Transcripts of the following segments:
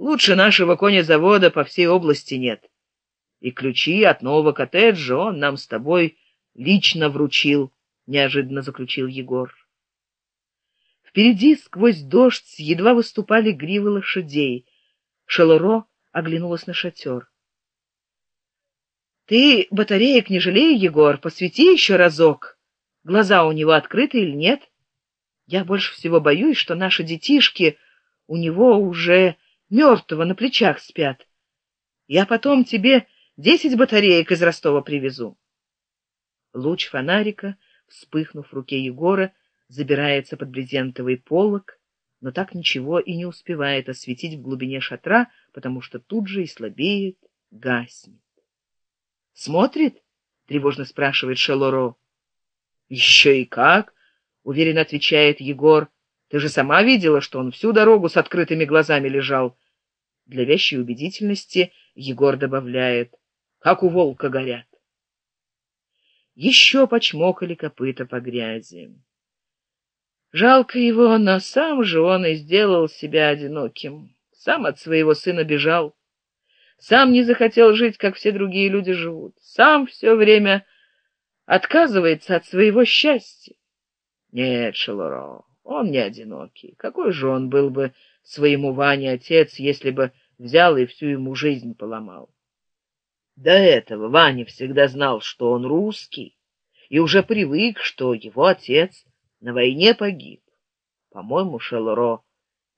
Лучше нашего конезавода по всей области нет. И ключи от нового коттеджа он нам с тобой лично вручил, неожиданно заключил Егор. Впереди сквозь дождь едва выступали гривы лошадей. Шелуро оглянулась на шатер. Ты батареек не жалей, Егор, посвети еще разок. Глаза у него открыты или нет? Я больше всего боюсь, что наши детишки у него уже мертвого на плечах спят. Я потом тебе десять батареек из Ростова привезу. Луч фонарика, вспыхнув в руке Егора, забирается под брезентовый полог, но так ничего и не успевает осветить в глубине шатра, потому что тут же и слабеет, гаснет. «Смотрит?» — тревожно спрашивает Шелоро. «Еще и как!» — уверенно отвечает Егор. «Ты же сама видела, что он всю дорогу с открытыми глазами лежал. Для вещей убедительности Егор добавляет, как у волка горят. Еще почмокали копыта по грязи. Жалко его, но сам же он и сделал себя одиноким. Сам от своего сына бежал. Сам не захотел жить, как все другие люди живут. Сам все время отказывается от своего счастья. Нет, Шелуро, он не одинокий. Какой же он был бы своему Ване отец, если бы взял и всю ему жизнь поломал. До этого Ваня всегда знал, что он русский, и уже привык, что его отец на войне погиб. По-моему, Шелуро,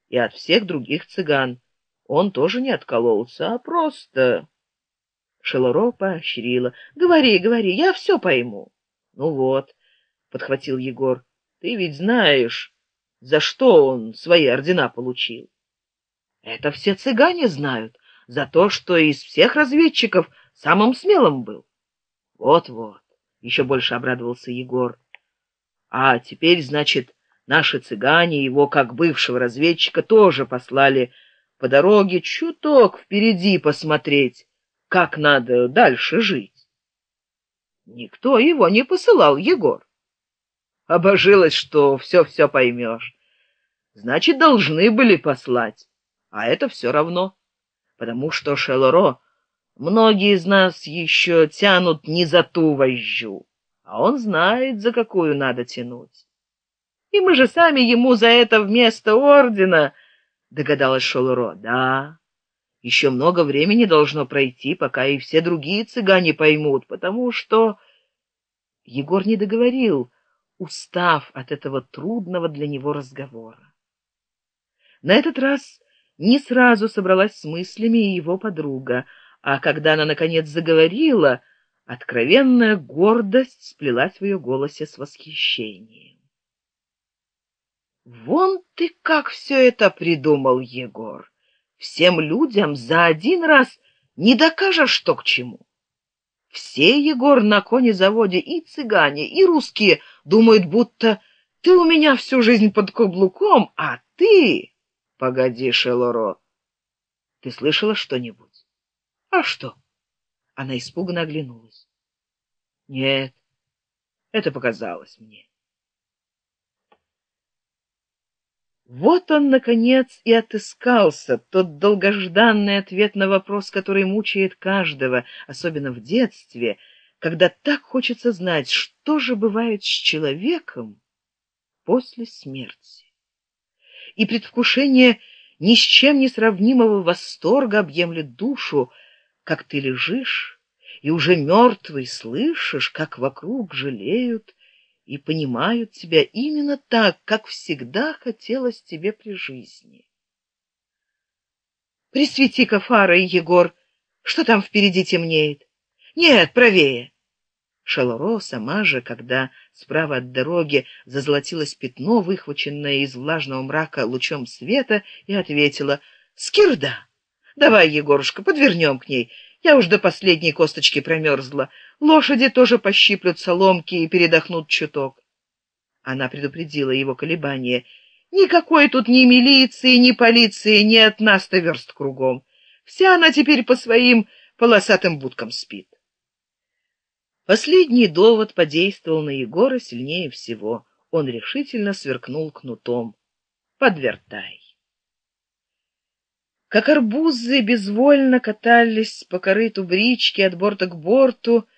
и от всех других цыган он тоже не откололся, а просто... Шелуро поощрила. «Говори, говори, я все пойму». «Ну вот», — подхватил Егор, — «ты ведь знаешь, за что он свои ордена получил». Это все цыгане знают за то, что из всех разведчиков самым смелым был. Вот-вот, еще больше обрадовался Егор. А теперь, значит, наши цыгане его, как бывшего разведчика, тоже послали по дороге чуток впереди посмотреть, как надо дальше жить. Никто его не посылал, Егор. Обожилась, что все-все поймешь. Значит, должны были послать а это все равно, потому что Шелоро многие из нас еще тянут не за ту вожжу, а он знает, за какую надо тянуть. И мы же сами ему за это вместо ордена, догадалась Шелоро. Да, еще много времени должно пройти, пока и все другие цыгане поймут, потому что... Егор не договорил, устав от этого трудного для него разговора. На этот раз не сразу собралась с мыслями его подруга, а когда она, наконец, заговорила, откровенная гордость сплелась в ее голосе с восхищением. «Вон ты как все это придумал, Егор! Всем людям за один раз не докажешь, что к чему!» Все, Егор, на конезаводе и цыгане, и русские думают, будто ты у меня всю жизнь под каблуком, а ты погоди шелоро. Ты слышала что нибудь а что? Она испуганно оглянулась. Нет это показалось мне. Вот он наконец и отыскался тот долгожданный ответ на вопрос который мучает каждого особенно в детстве когда так хочется знать что же бывает с человеком после смерти и предвкушение ни с чем не сравнимого восторга объемлет душу, как ты лежишь и уже мертвый слышишь, как вокруг жалеют и понимают тебя именно так, как всегда хотелось тебе при жизни. Присвети-ка фарой, Егор, что там впереди темнеет? Нет, правее. Шалоро сама же, когда справа от дороги зазолотилось пятно, выхваченное из влажного мрака лучом света, и ответила «Скирда! Давай, Егорушка, подвернем к ней. Я уж до последней косточки промерзла. Лошади тоже пощиплют соломки и передохнут чуток». Она предупредила его колебания. «Никакой тут ни милиции, ни полиции, ни от нас-то верст кругом. Вся она теперь по своим полосатым будкам спит». Последний довод подействовал на Егора сильнее всего. Он решительно сверкнул кнутом. Подвертай. как арбузы безвольно катались по корыту брички от борта к борту